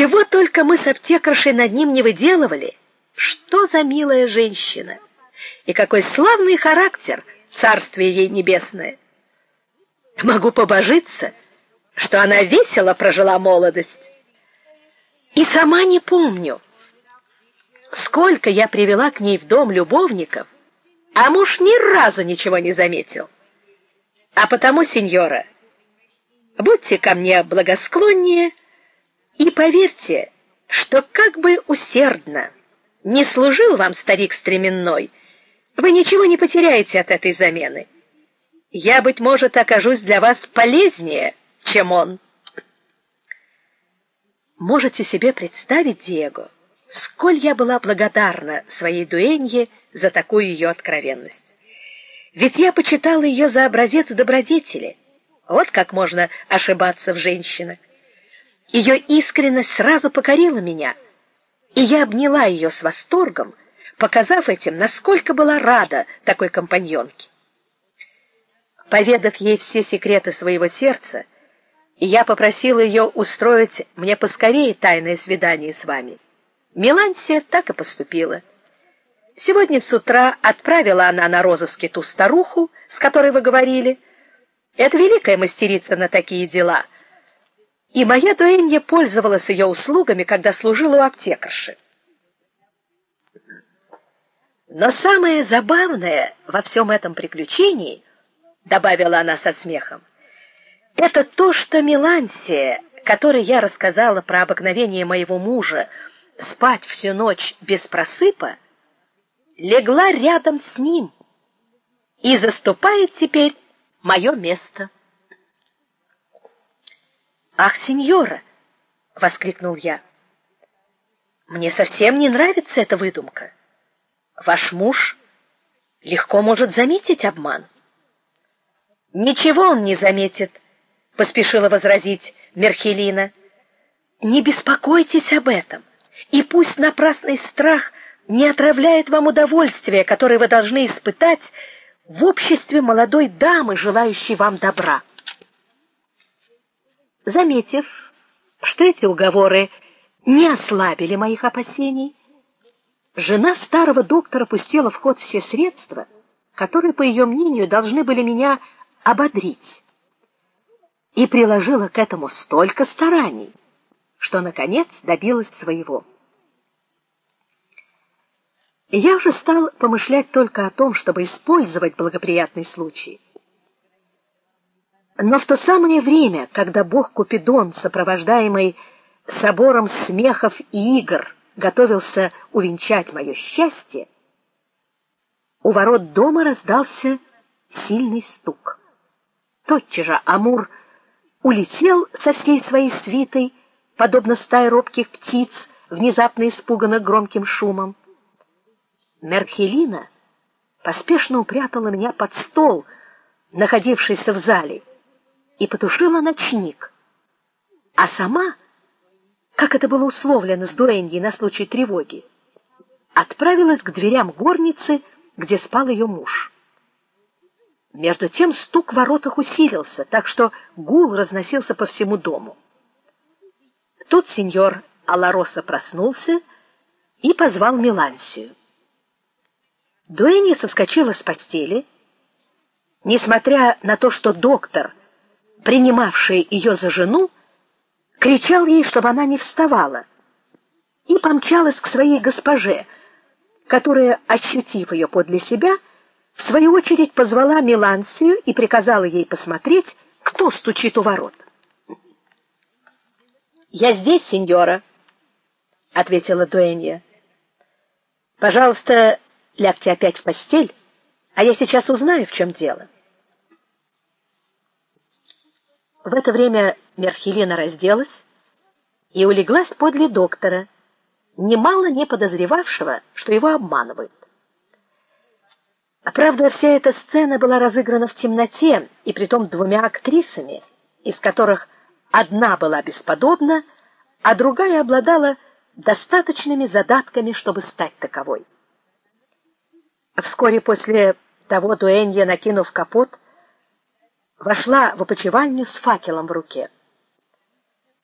Чего только мы с аптекаршей над ним не выделывали. Что за милая женщина! И какой славный характер, царствие ей небесное. Могу побожиться, что она весело прожила молодость. И сама не помню, сколько я привела к ней в дом любовников, а муж ни разу ничего не заметил. А потому, сеньора, будьте ко мне благосклоннее и поверьте, что как бы усердно не служил вам старик стременной, вы ничего не потеряете от этой замены. Я быть может окажусь для вас полезнее, чем он. Можете себе представить, Диего, сколь я была благодарна своей дуэнье за такую ее откровенность. Ведь я почитала ее за образец добродетели. Вот как можно ошибаться в женщинах. Ее искренность сразу покорила меня, и я обняла ее с восторгом, показав этим, насколько была рада такой компаньонке. Поведав ей все секреты своего сердца, я попросила ее устроить мне поскорее тайное свидание с вами. Милансия так и поступила. Сегодня с утра отправила она на розыске ту старуху, с которой вы говорили. Это великая мастерица на такие дела — и моя дуэнья пользовалась ее услугами, когда служила у аптекарши. Но самое забавное во всем этом приключении, добавила она со смехом, это то, что Милансия, которой я рассказала про обыкновение моего мужа спать всю ночь без просыпа, легла рядом с ним и заступает теперь мое место. "Ах, сеньора!" воскликнул я. "Мне совсем не нравится эта выдумка. Ваш муж легко может заметить обман". "Ничего он не заметит", поспешила возразить Мерхелина. "Не беспокойтесь об этом, и пусть напрасный страх не отравляет вам удовольствие, которое вы должны испытать в обществе молодой дамы, желающей вам добра". Заметив, что эти уговоры не ослабили моих опасений, жена старого доктора пустила в ход все средства, которые, по ее мнению, должны были меня ободрить. И приложила к этому столько стараний, что наконец добилась своего. я уже стал помышлять только о том, чтобы использовать благоприятный случай. Но в то самое время, когда бог Купидон, сопровождаемый собором смехов и игр, готовился увенчать мое счастье, у ворот дома раздался сильный стук. Тотчас же Амур улетел со всей своей свитой, подобно стае робких птиц, внезапно испуганных громким шумом. Мерхелина поспешно упрятала меня под стол, находившийся в зале и потушила ночник. А сама, как это было условлено с дуэньей на случай тревоги, отправилась к дверям горницы, где спал ее муж. Между тем стук в воротах усилился, так что гул разносился по всему дому. Тут сеньор Алароса проснулся и позвал Милансию. Дуэнья соскочила с постели, несмотря на то, что доктор принимавший ее за жену, кричал ей, чтобы она не вставала, и помчалась к своей госпоже, которая, ощутив ее подле себя, в свою очередь позвала Милансию и приказала ей посмотреть, кто стучит у ворот. "Я здесь, сеньора", ответила Дуэнья. "Пожалуйста, лягте опять в постель, а я сейчас узнаю, в чем дело". В это время Мерхелина разделась и улеглась подле доктора, немало не подозревавшего, что его обманывают. А правда, вся эта сцена была разыграна в темноте, и притом двумя актрисами, из которых одна была бесподобна, а другая обладала достаточными задатками, чтобы стать таковой. Вскоре после того Дуэнья, накинув капот, вошла в опочивальню с факелом в руке.